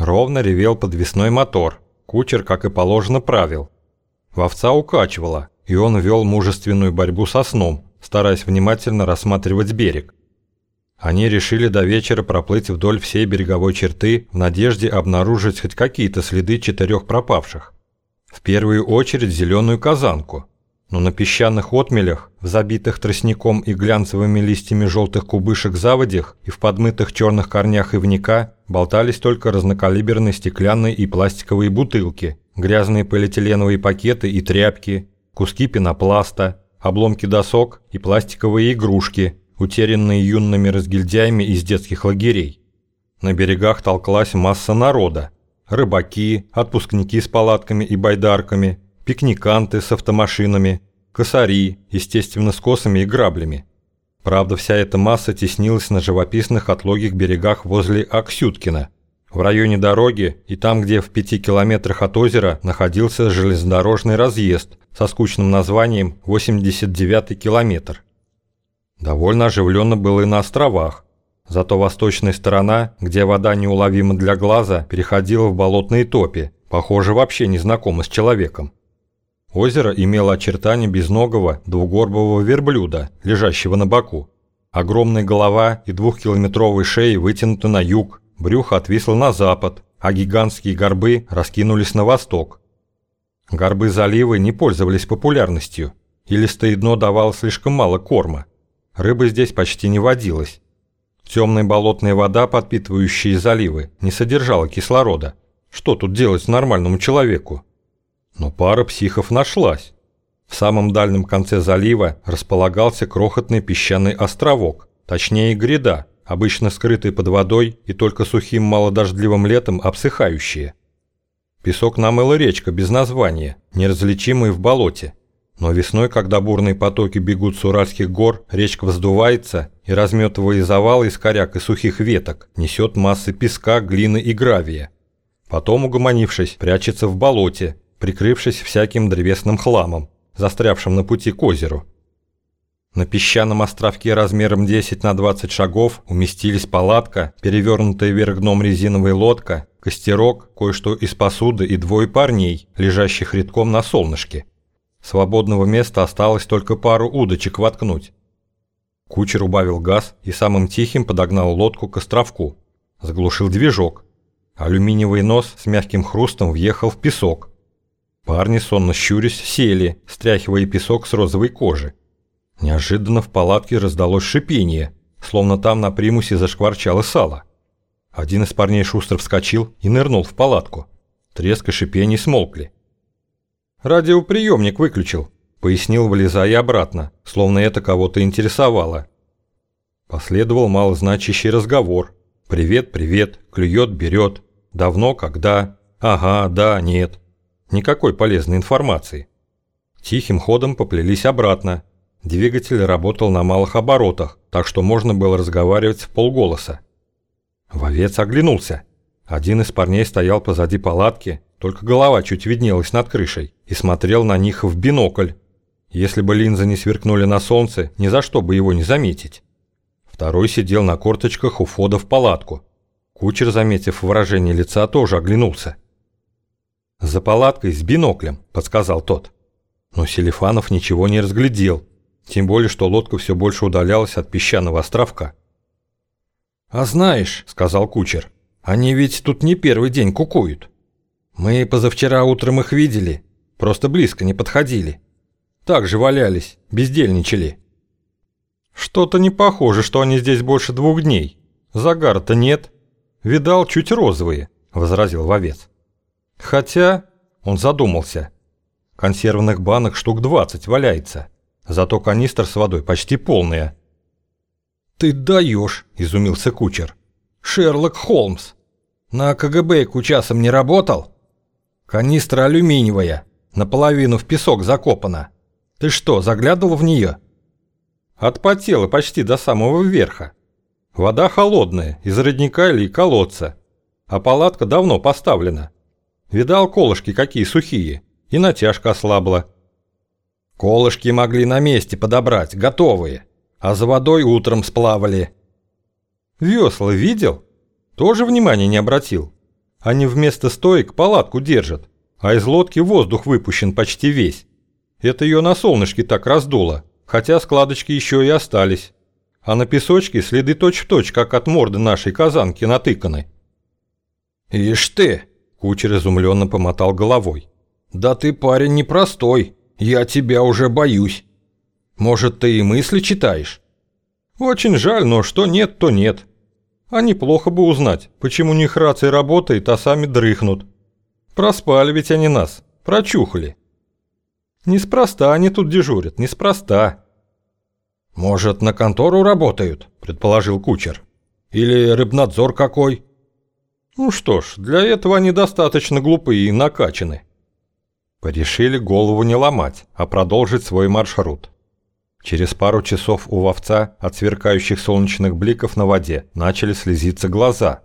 Ровно ревел подвесной мотор. Кучер, как и положено, правил. Вовца укачивало, и он вел мужественную борьбу со сном, стараясь внимательно рассматривать берег. Они решили до вечера проплыть вдоль всей береговой черты в надежде обнаружить хоть какие-то следы четырех пропавших. В первую очередь зеленую казанку, но на песчаных отмелях, в забитых тростником и глянцевыми листьями желтых кубышек заводях и в подмытых черных корнях ивника болтались только разнокалиберные стеклянные и пластиковые бутылки, грязные полиэтиленовые пакеты и тряпки, куски пенопласта, обломки досок и пластиковые игрушки, утерянные юными разгильдяями из детских лагерей. На берегах толклась масса народа. Рыбаки, отпускники с палатками и байдарками, пикниканты с автомашинами, косари, естественно, с косами и граблями. Правда, вся эта масса теснилась на живописных отлогих берегах возле Аксюткина, в районе дороги и там, где в пяти километрах от озера находился железнодорожный разъезд со скучным названием 89-й километр. Довольно оживленно было и на островах, зато восточная сторона, где вода неуловима для глаза, переходила в болотные топи, похоже, вообще не знакома с человеком. Озеро имело очертания безногого двугорбого верблюда, лежащего на боку. Огромная голова и двухкилометровые шеи вытянуты на юг, брюхо отвисло на запад, а гигантские горбы раскинулись на восток. Горбы залива не пользовались популярностью, и листое дно давало слишком мало корма. Рыбы здесь почти не водилось. Темная болотная вода, подпитывающая заливы, не содержала кислорода. Что тут делать нормальному человеку? Но пара психов нашлась. В самом дальнем конце залива располагался крохотный песчаный островок, точнее гряда, обычно скрытый под водой и только сухим малодождливым летом обсыхающие. Песок намыла речка без названия, неразличимый в болоте. Но весной, когда бурные потоки бегут с Уральских гор, речка вздувается и, разметывая завалы из коряк и сухих веток, несет массы песка, глины и гравия. Потом, угомонившись, прячется в болоте, прикрывшись всяким древесным хламом, застрявшим на пути к озеру. На песчаном островке размером 10 на 20 шагов уместились палатка, перевернутая вверх дном резиновая лодка, костерок, кое-что из посуды и двое парней, лежащих редком на солнышке. Свободного места осталось только пару удочек воткнуть. Кучер убавил газ и самым тихим подогнал лодку к островку. Заглушил движок. Алюминиевый нос с мягким хрустом въехал в песок. Парни, сонно щурясь, сели, стряхивая песок с розовой кожи. Неожиданно в палатке раздалось шипение, словно там на примусе зашкварчало сало. Один из парней шустро вскочил и нырнул в палатку. Треск и шипение смолкли. «Радиоприемник выключил», — пояснил, вылезая обратно, словно это кого-то интересовало. Последовал малозначащий разговор. «Привет, привет, клюет, берет. Давно, когда? Ага, да, нет. Никакой полезной информации. Тихим ходом поплелись обратно. Двигатель работал на малых оборотах, так что можно было разговаривать в полголоса. Вовец оглянулся. Один из парней стоял позади палатки, только голова чуть виднелась над крышей, и смотрел на них в бинокль. Если бы линзы не сверкнули на солнце, ни за что бы его не заметить. Второй сидел на корточках у входа в палатку. Кучер, заметив выражение лица, тоже оглянулся. «За палаткой с биноклем», – подсказал тот. Но Селифанов ничего не разглядел, тем более, что лодка все больше удалялась от песчаного островка. «А знаешь», – сказал кучер, – «они ведь тут не первый день кукуют. Мы позавчера утром их видели, просто близко не подходили. Так же валялись, бездельничали». «Что-то не похоже, что они здесь больше двух дней. Загара-то нет. Видал, чуть розовые», – возразил вовец. Хотя, он задумался, консервных банок штук 20 валяется, зато канистр с водой почти полная. «Ты даешь!» – изумился кучер. «Шерлок Холмс! На КГБ часом не работал? Канистра алюминиевая, наполовину в песок закопана. Ты что, заглядывал в нее?» Отпотела почти до самого верха. Вода холодная, из родника или колодца, а палатка давно поставлена. Видал колышки какие сухие, и натяжка ослабла. Колышки могли на месте подобрать, готовые, а за водой утром сплавали. Весла видел? Тоже внимания не обратил? Они вместо стоек палатку держат, а из лодки воздух выпущен почти весь. Это ее на солнышке так раздуло, хотя складочки еще и остались. А на песочке следы точь-в-точь, точь, как от морды нашей казанки натыканы. «Ишь ты!» – кучер изумленно помотал головой. «Да ты парень непростой, я тебя уже боюсь. Может, ты и мысли читаешь?» «Очень жаль, но что нет, то нет. А неплохо бы узнать, почему у них рация работает, а сами дрыхнут. Проспали ведь они нас, прочухали. Неспроста они тут дежурят, неспроста. Может, на контору работают, предположил кучер. Или рыбнадзор какой? Ну что ж, для этого они достаточно глупые и накачаны. Порешили голову не ломать, а продолжить свой маршрут. Через пару часов у вовца от сверкающих солнечных бликов на воде начали слезиться глаза.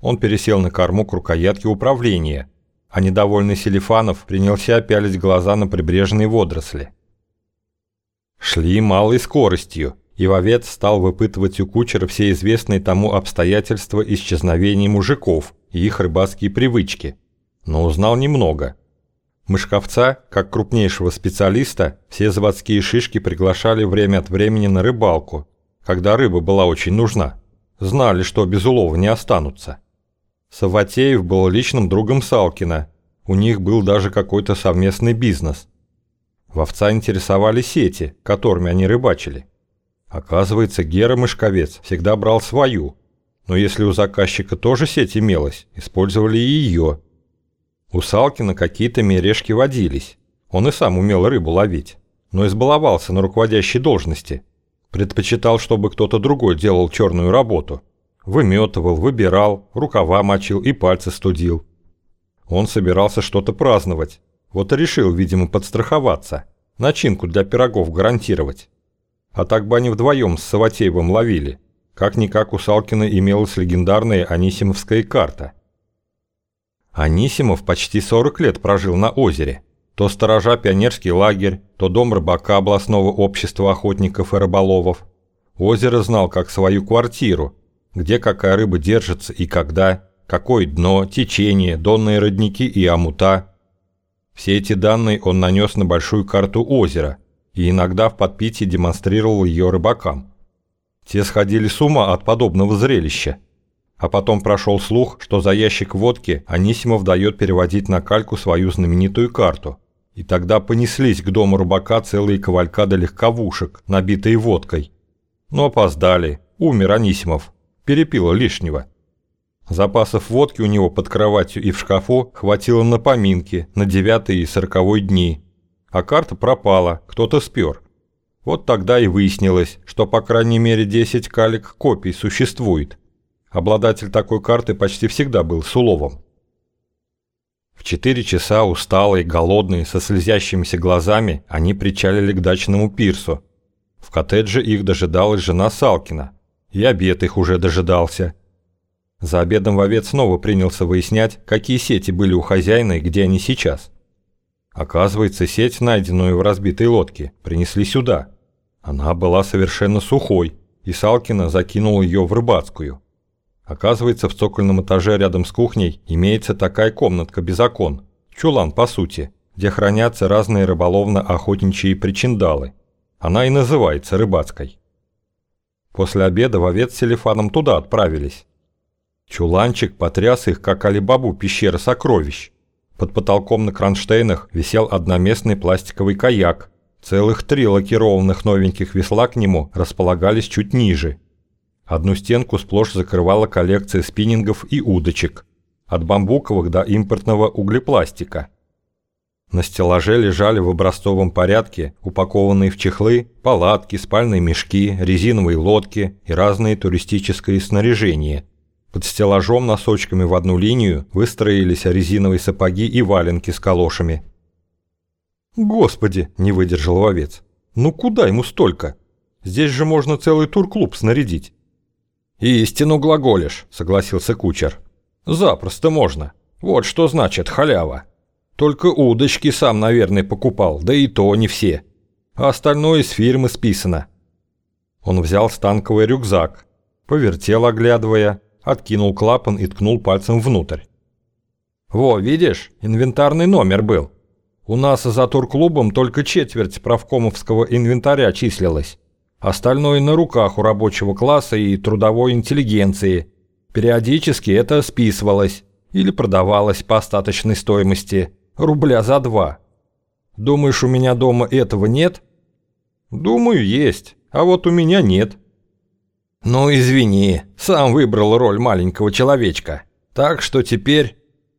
Он пересел на корму к рукоятке управления, а недовольный Селифанов принялся пялить глаза на прибрежные водоросли. Шли малой скоростью, и вовец стал выпытывать у кучера все известные тому обстоятельства исчезновения мужиков и их рыбацкие привычки, но узнал немного – Мышковца, как крупнейшего специалиста, все заводские шишки приглашали время от времени на рыбалку, когда рыба была очень нужна. Знали, что без улова не останутся. Саватеев был личным другом Салкина. У них был даже какой-то совместный бизнес. Вовца интересовали сети, которыми они рыбачили. Оказывается, Гера Мышковец всегда брал свою, но если у заказчика тоже сеть имелась, использовали и ее – у Салкина какие-то мережки водились. Он и сам умел рыбу ловить, но избаловался на руководящей должности. Предпочитал, чтобы кто-то другой делал черную работу. Выметывал, выбирал, рукава мочил и пальцы студил. Он собирался что-то праздновать. Вот и решил, видимо, подстраховаться. Начинку для пирогов гарантировать. А так бы они вдвоем с Саватеевым ловили. Как-никак у Салкина имелась легендарная Анисимовская карта – Анисимов почти 40 лет прожил на озере. То сторожа пионерский лагерь, то дом рыбака областного общества охотников и рыболовов. Озеро знал как свою квартиру, где какая рыба держится и когда, какое дно, течение, донные родники и амута. Все эти данные он нанес на большую карту озера и иногда в подпитии демонстрировал ее рыбакам. Те сходили с ума от подобного зрелища. А потом прошел слух, что за ящик водки Анисимов дает переводить на кальку свою знаменитую карту. И тогда понеслись к дому рыбака целые кавалькады легковушек, набитые водкой. Но опоздали. Умер Анисимов. Перепило лишнего. Запасов водки у него под кроватью и в шкафу хватило на поминки, на девятый и сороковой дни. А карта пропала, кто-то спер. Вот тогда и выяснилось, что по крайней мере 10 калик копий существует. Обладатель такой карты почти всегда был Суловым. В четыре часа усталые, голодные, со слезящимися глазами, они причалили к дачному пирсу. В коттедже их дожидалась жена Салкина, и обед их уже дожидался. За обедом вовец снова принялся выяснять, какие сети были у хозяина и где они сейчас. Оказывается, сеть, найденную в разбитой лодке, принесли сюда. Она была совершенно сухой, и Салкина закинул ее в рыбацкую. Оказывается, в цокольном этаже рядом с кухней имеется такая комнатка без окон, чулан по сути, где хранятся разные рыболовно-охотничьи причиндалы. Она и называется рыбацкой. После обеда вовец с Селифаном туда отправились. Чуланчик потряс их, как Алибабу пещера сокровищ. Под потолком на кронштейнах висел одноместный пластиковый каяк. Целых три лакированных новеньких весла к нему располагались чуть ниже – Одну стенку сплошь закрывала коллекция спиннингов и удочек, от бамбуковых до импортного углепластика. На стеллаже лежали в образцовом порядке упакованные в чехлы палатки, спальные мешки, резиновые лодки и разные туристические снаряжения. Под стеллажом носочками в одну линию выстроились резиновые сапоги и валенки с калошами. «Господи!» – не выдержал вовец. «Ну куда ему столько? Здесь же можно целый турклуб снарядить». «Истину глаголишь», — согласился кучер. «Запросто можно. Вот что значит халява. Только удочки сам, наверное, покупал, да и то не все. А остальное из фирмы списано». Он взял станковый рюкзак, повертел, оглядывая, откинул клапан и ткнул пальцем внутрь. Во, видишь, инвентарный номер был. У нас за турклубом только четверть правкомовского инвентаря числилась. Остальное на руках у рабочего класса и трудовой интеллигенции. Периодически это списывалось или продавалось по остаточной стоимости, рубля за два. Думаешь, у меня дома этого нет? Думаю, есть, а вот у меня нет. Ну, извини, сам выбрал роль маленького человечка. Так что теперь...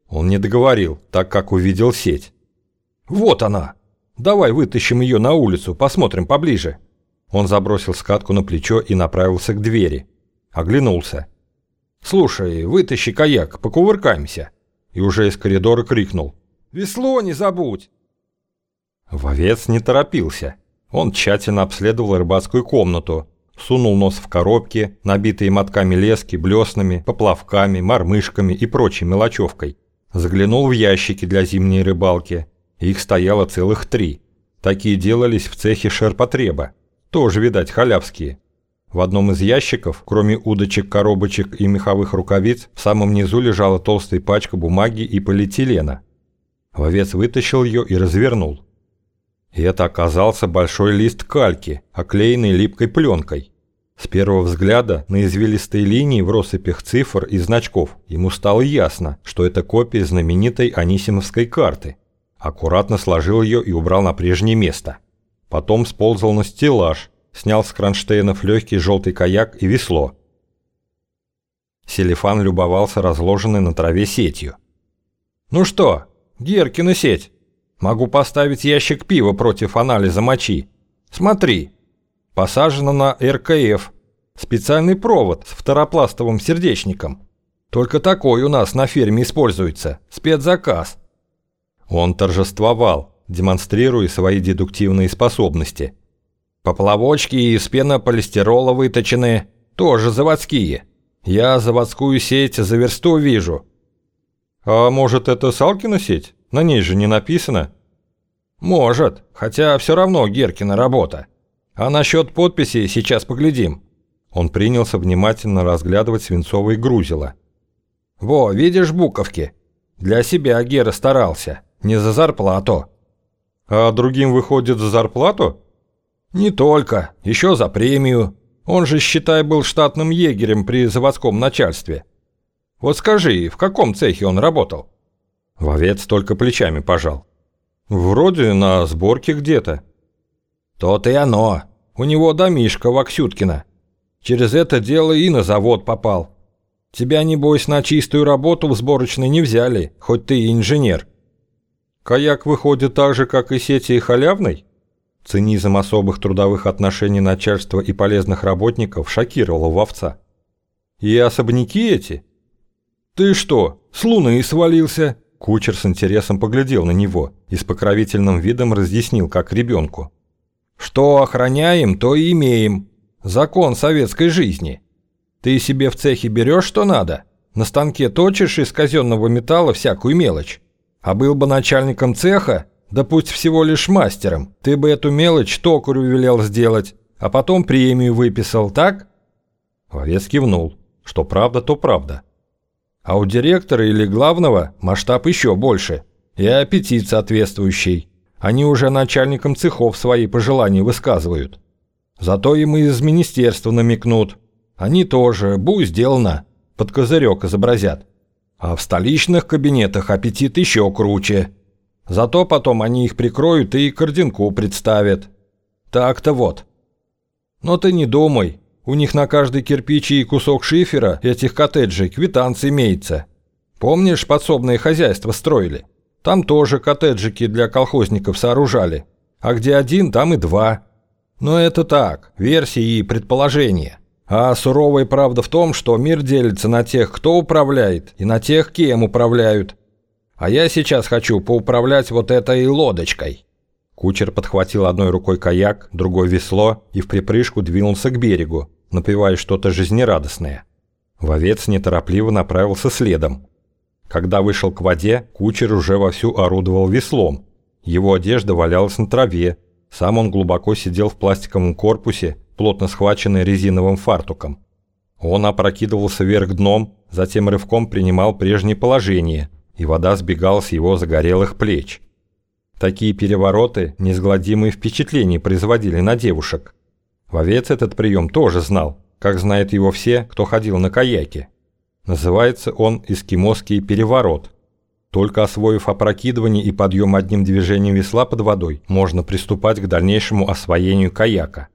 Он не договорил, так как увидел сеть. Вот она. Давай вытащим ее на улицу, посмотрим поближе. Он забросил скатку на плечо и направился к двери. Оглянулся. «Слушай, вытащи каяк, покувыркаемся!» И уже из коридора крикнул. «Весло не забудь!» Вовец не торопился. Он тщательно обследовал рыбацкую комнату, сунул нос в коробки, набитые мотками лески, блеснами, поплавками, мормышками и прочей мелочевкой. Заглянул в ящики для зимней рыбалки. Их стояло целых три. Такие делались в цехе шерпотреба. Тоже, видать, халявские. В одном из ящиков, кроме удочек, коробочек и меховых рукавиц, в самом низу лежала толстая пачка бумаги и полиэтилена. Вовец вытащил ее и развернул. И это оказался большой лист кальки, оклеенный липкой пленкой. С первого взгляда на извилистые линии в россыпях цифр и значков ему стало ясно, что это копия знаменитой Анисимовской карты. Аккуратно сложил ее и убрал на прежнее место. Потом сползал на стеллаж, снял с кронштейнов легкий желтый каяк и весло. Селифан любовался разложенной на траве сетью. «Ну что, Геркина сеть, могу поставить ящик пива против анализа мочи. Смотри, посажено на РКФ, специальный провод с второпластовым сердечником. Только такой у нас на ферме используется, спецзаказ». Он торжествовал, демонстрируя свои дедуктивные способности – Поплавочки из пенополистирола выточены, тоже заводские. Я заводскую сеть за версту вижу. А может это Салкина сеть? На ней же не написано. Может, хотя все равно Геркина работа. А насчет подписи сейчас поглядим. Он принялся внимательно разглядывать свинцовые грузила. Во, видишь буковки? Для себя Гера старался, не за зарплату. А другим выходит за зарплату? «Не только. Еще за премию. Он же, считай, был штатным егерем при заводском начальстве. Вот скажи, в каком цехе он работал?» Вовец только плечами пожал. «Вроде на сборке где-то». «То-то и оно. У него домишка Ваксюткина. Через это дело и на завод попал. Тебя, небось, на чистую работу в сборочной не взяли, хоть ты и инженер». «Каяк выходит так же, как и сети халявный?» Цинизм особых трудовых отношений начальства и полезных работников шокировал вовца. «И особняки эти?» «Ты что, с луны свалился?» Кучер с интересом поглядел на него и с покровительным видом разъяснил, как ребенку. «Что охраняем, то и имеем. Закон советской жизни. Ты себе в цехе берешь, что надо. На станке точишь из казенного металла всякую мелочь. А был бы начальником цеха, да пусть всего лишь мастером. Ты бы эту мелочь токарю велел сделать, а потом премию выписал, так?» Вовец кивнул. Что правда, то правда. А у директора или главного масштаб еще больше. И аппетит соответствующий. Они уже начальникам цехов свои пожелания высказывают. Зато им из министерства намекнут. Они тоже, бу, сделано, под козырек изобразят. А в столичных кабинетах аппетит еще круче. Зато потом они их прикроют и к орденку представят. Так-то вот. Но ты не думай, у них на каждый кирпич и кусок шифера этих коттеджей квитанция имеется. Помнишь, подсобное хозяйство строили? Там тоже коттеджики для колхозников сооружали. А где один, там и два. Но это так, версии и предположения. А суровая правда в том, что мир делится на тех, кто управляет, и на тех, кем управляют. А я сейчас хочу поуправлять вот этой лодочкой». Кучер подхватил одной рукой каяк, другой весло и в припрыжку двинулся к берегу, напевая что-то жизнерадостное. Вовец неторопливо направился следом. Когда вышел к воде, кучер уже вовсю орудовал веслом. Его одежда валялась на траве, сам он глубоко сидел в пластиковом корпусе, плотно схваченный резиновым фартуком. Он опрокидывался вверх дном, затем рывком принимал прежнее положение – и вода сбегала с его загорелых плеч. Такие перевороты несгладимые впечатления производили на девушек. Вовец этот прием тоже знал, как знают его все, кто ходил на каяке. Называется он «эскимосский переворот». Только освоив опрокидывание и подъем одним движением весла под водой, можно приступать к дальнейшему освоению каяка.